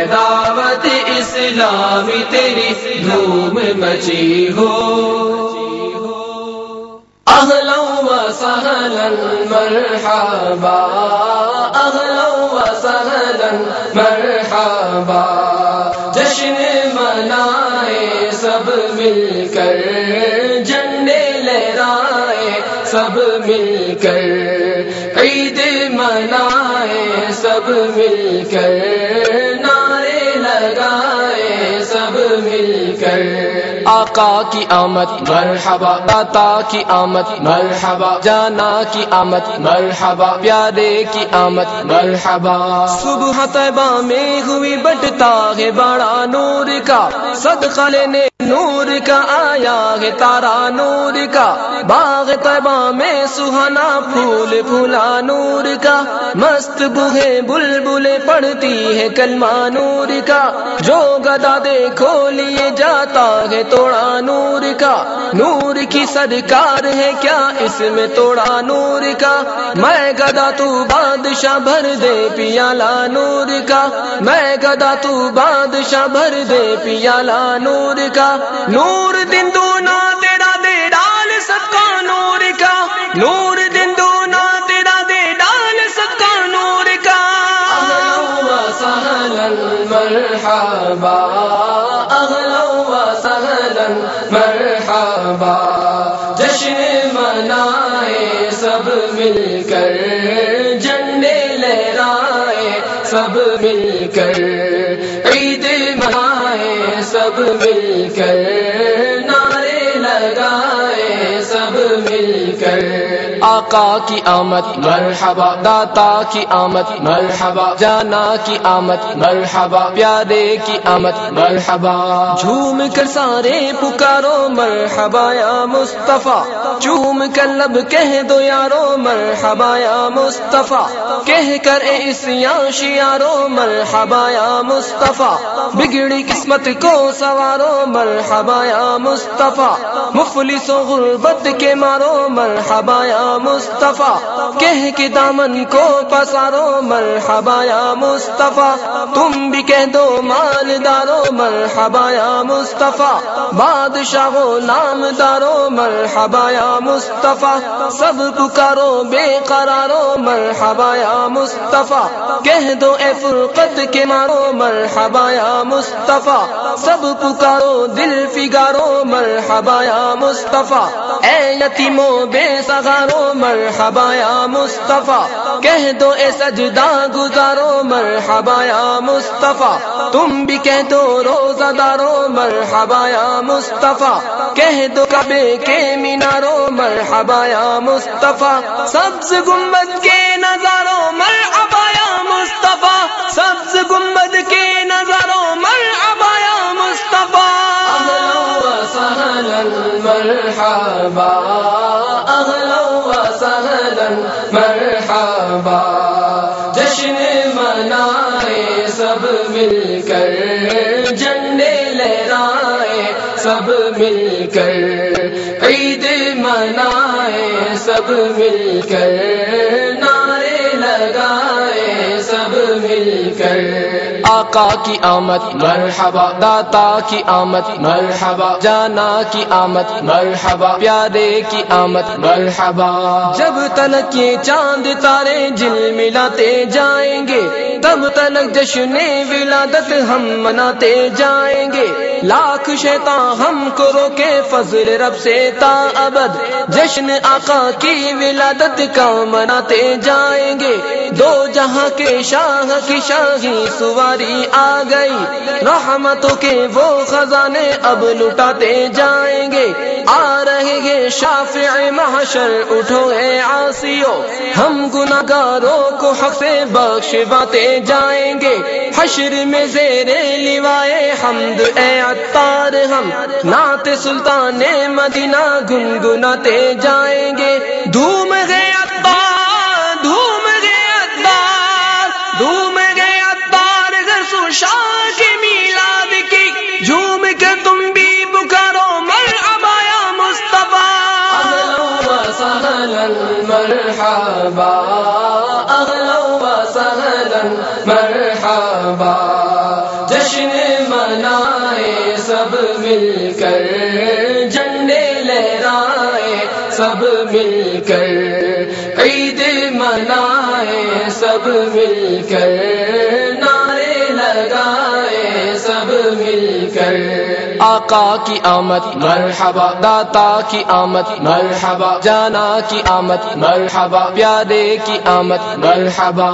ہے دعوت اسلامی تیری دھوم مچی ہو۔ اہلا و سہلا مرحبا۔ اہلا و سہلا مرحبا۔ جشن منائے سب مل کر جھنڈے لہرائے سب مل کر عید منائے سب مل کر نعرے لگائے سب مل کر آقا کی آمد، مرحبا داتا کی آمد، مرحبا، جانا کی آمد، مرحبا، پیارے کی آمد، مرحبا۔ صبح طیبہ میں ہوئی بٹتا ہے بڑا نور کا، صدقہ لینے نور کا آیا ہے تارا نور کا۔ باغ طیبہ میں سہانا پھول، پھولا نور کا۔ مست بوہے بل پڑتی ہے کلمہ نور کا۔ جو گدا دیکھو، لیے جاتا ہے توڑا نور کا، نور کی سرکار ہے کیا؟ اس میں توڑا نور کا۔ میں گدا تو بادشاہ بھر دے پیالہ نور کا۔ میں گدا تو بادشاہ بھر دے پیالہ نور کا۔ نور دن دونا تیرا دے ڈال سب کا نور کا۔ نور دن دونا تیرا دے ڈال سب کا نور کا۔ مرحبا مرحبا جشن منائے، سب مل کر جھنڈے لہرائے، سب مل کر عید منائے، سب مل کر نعرے لگائے، سب مل کر آقا کی آمد، مرحبا، داتا کی آمد، مرحبا، جانا کی آمد، مرحبا، پیارے کی آمد، مرحبا۔ جھوم کر سارے پکارو، مرحبا یا مصطفیٰ۔ چوم کر لب کہہ دو یارو، مرحبا یا مصطفیٰ۔ کہہ کر اس شیارو مرحبا یا مصطفیٰ۔ بگڑی قسمت کو سوارو، مرحبا یا مصطفیٰ۔ مفلس و غربت کے مارو، مرحبا یا مصطفیٰ، کہہ کے دامن کو پسارو، مرحبا یا مصطفیٰ، تم بھی کہہ دو مالدارو، مرحبا یا مصطفیٰ، بادشاہ نام دارو مرحبا یا مصطفیٰ، سب پکارو، بے قرارو، مرحبا یا مصطفیٰ، کہہ دو اے فرقت کے مارو، مرحبا یا مصطفیٰ، سب پکارو، دل فگارو، مرحبا یا مصطفیٰ، اے یتیمو، بے سگارو مرحبا یا مصطفیٰ، کہہ دو اے سجدہ گزارو، مرحبا یا مصطفیٰ، تم بھی کہہ دو روزہ دارو، مرحبا یا مصطفیٰ، کہہ دو کبے کے مینارو، مرحبا یا مصطفیٰ، سبز گنبد کے نظاروں مرحبا یا مصطفیٰ، سبز گنبد کے نظاروں مرحبا یا مصطفیٰ۔ مرحبا مرحبا، جشن منائے، سب مل کر جھنڈے لہرائے، سب مل کر عید منائے، سب مل کر نعرے لگائے، سب مل کر آقا کی آمد، مرحبا، داتا کی آمد، مرحبا، جانا کی آمد، مرحبا، پیارے کی آمد، مرحبا۔ جب تلک یہ چاند تارے جل ملاتے جائیں گے تب تلک جشن ولادت ہم مناتے جائیں گے۔ لاکھ شیطان ہم کو روکے فضل رب سے تا ابد۔ جشن آقا کی ولادت کا مناتے جائیں گے۔ دو جہاں کے شاہ کی شاہی سواری آ گئی۔ رحمتوں کے وہ خزانے اب لٹاتے جائیں گے۔ آ رہے گے شافع محشر، اٹھو اے آسیو۔ ہم گناگاروں کو حق سے بخش باتے جائیں گے۔ حشر میں زیر لیوائے حمد۔ اے اتار ہم نعت سلطان مدینہ گنگناتے جائیں گے۔ دھوم گئے اتار دھوم گئے اتار دھوم گئے اتار گھر شاہ کی میلاد کی جھوم کے تم بھی بکارو مر ابایا مصطفیٰ۔ مرحبا اغلا و سہلا مرحبا، جشن منائے سب مل کر، جھنڈے لہرائے سب مل کر، عید منائے سب مل کر مل کر۔ آقا کی آمد، مرحبا، داتا کی آمد، مرحبا، جانا کی آمد، مرحبا، پیارے کی آمد مرحبا۔